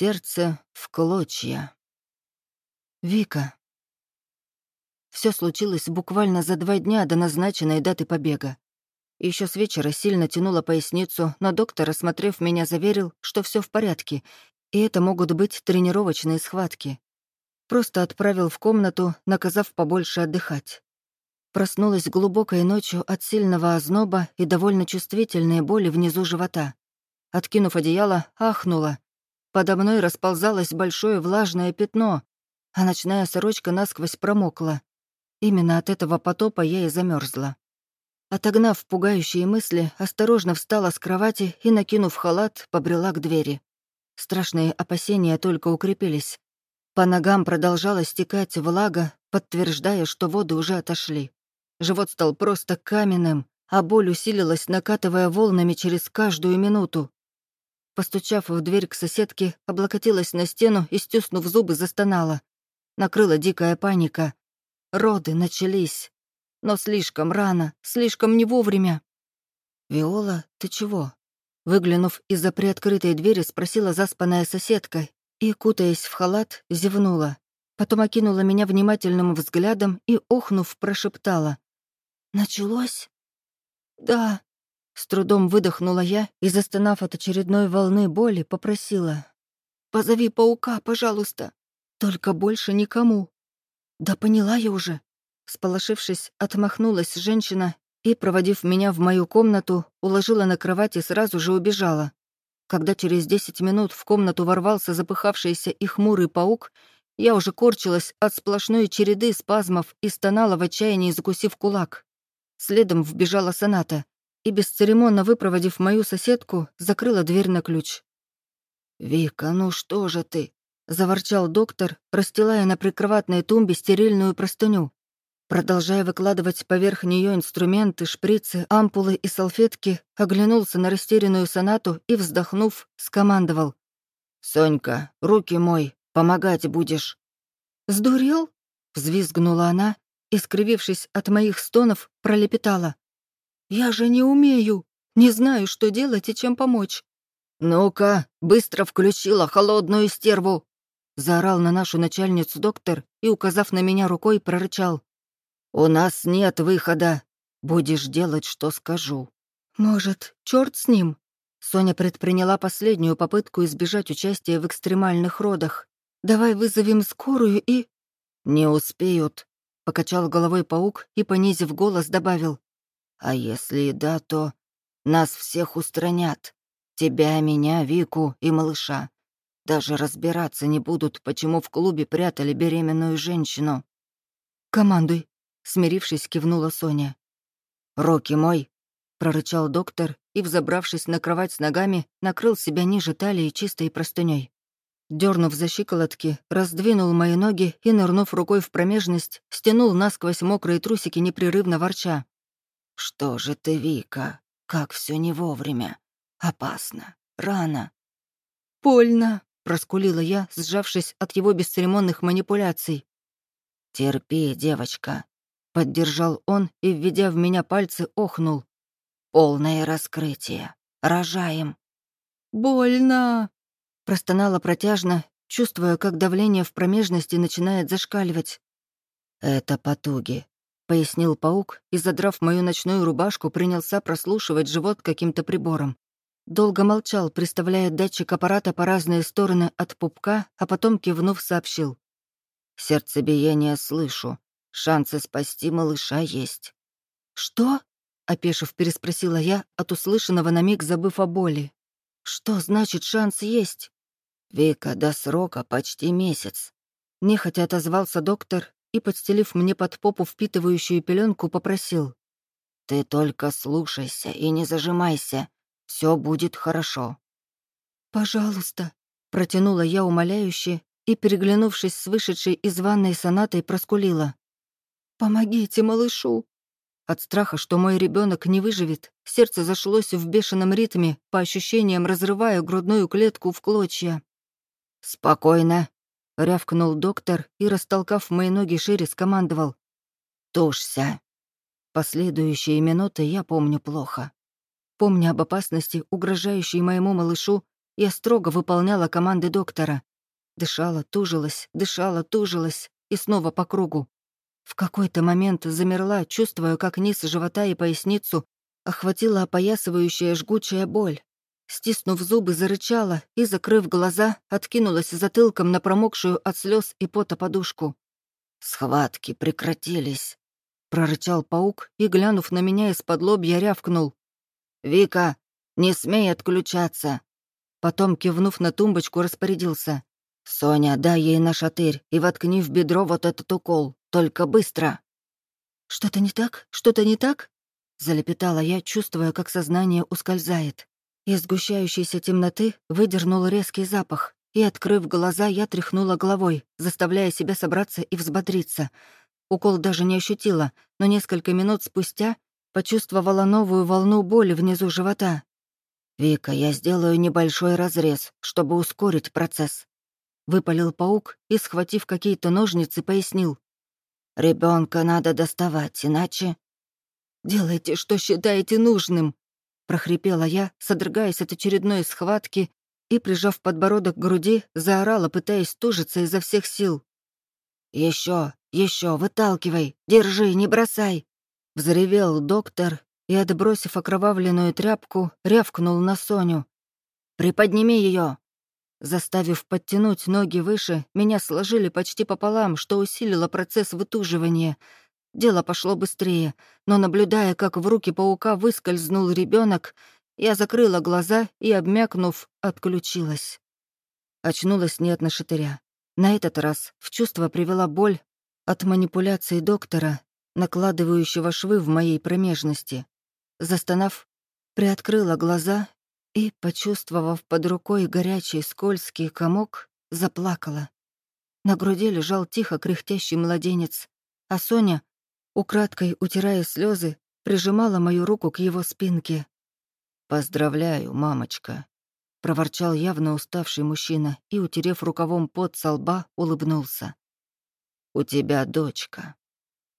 сердце в клочья. Вика. Все случилось буквально за два дня до назначенной даты побега. Еще с вечера сильно тянула поясницу, но доктор, осмотрев меня, заверил, что все в порядке, и это могут быть тренировочные схватки. Просто отправил в комнату, наказав побольше отдыхать. Проснулась глубокой ночью от сильного озноба и довольно чувствительной боли внизу живота. Откинув одеяло, ахнула. Подо мной расползалось большое влажное пятно, а ночная сорочка насквозь промокла. Именно от этого потопа я и замерзла. Отогнав пугающие мысли, осторожно встала с кровати и, накинув халат, побрела к двери. Страшные опасения только укрепились. По ногам продолжала стекать влага, подтверждая, что воды уже отошли. Живот стал просто каменным, а боль усилилась, накатывая волнами через каждую минуту. Постучав в дверь к соседке, облокотилась на стену и, стиснув зубы, застонала. Накрыла дикая паника. Роды начались. Но слишком рано, слишком не вовремя. «Виола, ты чего?» Выглянув из-за приоткрытой двери, спросила заспанная соседка и, кутаясь в халат, зевнула. Потом окинула меня внимательным взглядом и, охнув, прошептала. «Началось?» «Да», — с трудом выдохнула я и, застонав от очередной волны боли, попросила. «Позови паука, пожалуйста. Только больше никому». «Да поняла я уже». Сполошившись, отмахнулась женщина и, проводив меня в мою комнату, уложила на кровать и сразу же убежала. Когда через десять минут в комнату ворвался запыхавшийся и хмурый паук, я уже корчилась от сплошной череды спазмов и стонала в отчаянии, закусив кулак. Следом вбежала соната и, бесцеремонно выпроводив мою соседку, закрыла дверь на ключ. «Вика, ну что же ты?» — заворчал доктор, расстилая на прикроватной тумбе стерильную простыню. Продолжая выкладывать поверх нее инструменты, шприцы, ампулы и салфетки, оглянулся на растерянную сонату и, вздохнув, скомандовал. «Сонька, руки мой, помогать будешь». «Сдурел?» — взвизгнула она и, скривившись от моих стонов, пролепетала. «Я же не умею, не знаю, что делать и чем помочь». «Ну-ка, быстро включила холодную стерву!» Заорал на нашу начальницу доктор и, указав на меня рукой, прорычал. «У нас нет выхода. Будешь делать, что скажу». «Может, черт с ним?» Соня предприняла последнюю попытку избежать участия в экстремальных родах. «Давай вызовем скорую и...» «Не успеют», Покачал головой паук и, понизив голос, добавил. «А если и да, то нас всех устранят. Тебя, меня, Вику и малыша. Даже разбираться не будут, почему в клубе прятали беременную женщину». «Командуй», — смирившись, кивнула Соня. «Руки мой», — прорычал доктор и, взобравшись на кровать с ногами, накрыл себя ниже талии чистой простыней. Дернув за щиколотки, раздвинул мои ноги и, нырнув рукой в промежность, стянул насквозь мокрые трусики, непрерывно ворча. «Что же ты, Вика? Как все не вовремя. Опасно. Рано». «Больно», — проскулила я, сжавшись от его бесцеремонных манипуляций. «Терпи, девочка», — поддержал он и, введя в меня пальцы, охнул. «Полное раскрытие. Рожаем». «Больно», Простонала протяжно, чувствуя, как давление в промежности начинает зашкаливать. «Это потуги», — пояснил паук и, задрав мою ночную рубашку, принялся прослушивать живот каким-то прибором. Долго молчал, приставляя датчик аппарата по разные стороны от пупка, а потом, кивнув, сообщил. «Сердцебиение слышу. Шансы спасти малыша есть». «Что?» — опешив, переспросила я, от услышанного на миг забыв о боли. «Что значит шанс есть?» «Вика, до срока почти месяц». Нехотя отозвался доктор и, подстелив мне под попу впитывающую пеленку, попросил. «Ты только слушайся и не зажимайся. Все будет хорошо». «Пожалуйста», — протянула я умоляюще и, переглянувшись с вышедшей из ванной сонатой, проскулила. «Помогите малышу!» От страха, что мой ребенок не выживет, сердце зашлось в бешеном ритме, по ощущениям разрывая грудную клетку в клочья. «Спокойно», — рявкнул доктор и, растолкав мои ноги шире, скомандовал. «Тушься». Последующие минуты я помню плохо. Помню об опасности, угрожающей моему малышу, Я строго выполняла команды доктора. Дышала, тужилась, дышала, тужилась и снова по кругу. В какой-то момент замерла, чувствуя, как низ живота и поясницу охватила опоясывающая жгучая боль. Стиснув зубы, зарычала и, закрыв глаза, откинулась затылком на промокшую от слез и пота подушку. «Схватки прекратились», — прорычал паук и, глянув на меня из-под лобья, рявкнул. «Вика, не смей отключаться!» Потом, кивнув на тумбочку, распорядился. «Соня, дай ей на шатырь и воткни в бедро вот этот укол. Только быстро!» «Что-то не так? Что-то не так?» Залепетала я, чувствуя, как сознание ускользает. Из сгущающейся темноты выдернул резкий запах, и, открыв глаза, я тряхнула головой, заставляя себя собраться и взбодриться. Укол даже не ощутила, но несколько минут спустя почувствовала новую волну боли внизу живота. «Вика, я сделаю небольшой разрез, чтобы ускорить процесс», — выпалил паук и, схватив какие-то ножницы, пояснил. Ребенка надо доставать, иначе...» «Делайте, что считаете нужным», — прохрипела я, содрогаясь от очередной схватки и, прижав подбородок к груди, заорала, пытаясь тужиться изо всех сил. Еще, еще, выталкивай! Держи, не бросай!» Взревел доктор и, отбросив окровавленную тряпку, рявкнул на Соню. «Приподними ее! Заставив подтянуть ноги выше, меня сложили почти пополам, что усилило процесс вытуживания. Дело пошло быстрее, но, наблюдая, как в руки паука выскользнул ребенок, я закрыла глаза и, обмякнув, отключилась. Очнулась не от нашатыря. На этот раз в чувство привела боль от манипуляции доктора, накладывающего швы в моей промежности. Застонав, приоткрыла глаза и, почувствовав под рукой горячий скользкий комок, заплакала. На груди лежал тихо кряхтящий младенец, а Соня, украдкой утирая слезы, прижимала мою руку к его спинке. «Поздравляю, мамочка», — проворчал явно уставший мужчина и, утерев рукавом пот со лба, улыбнулся. «У тебя дочка».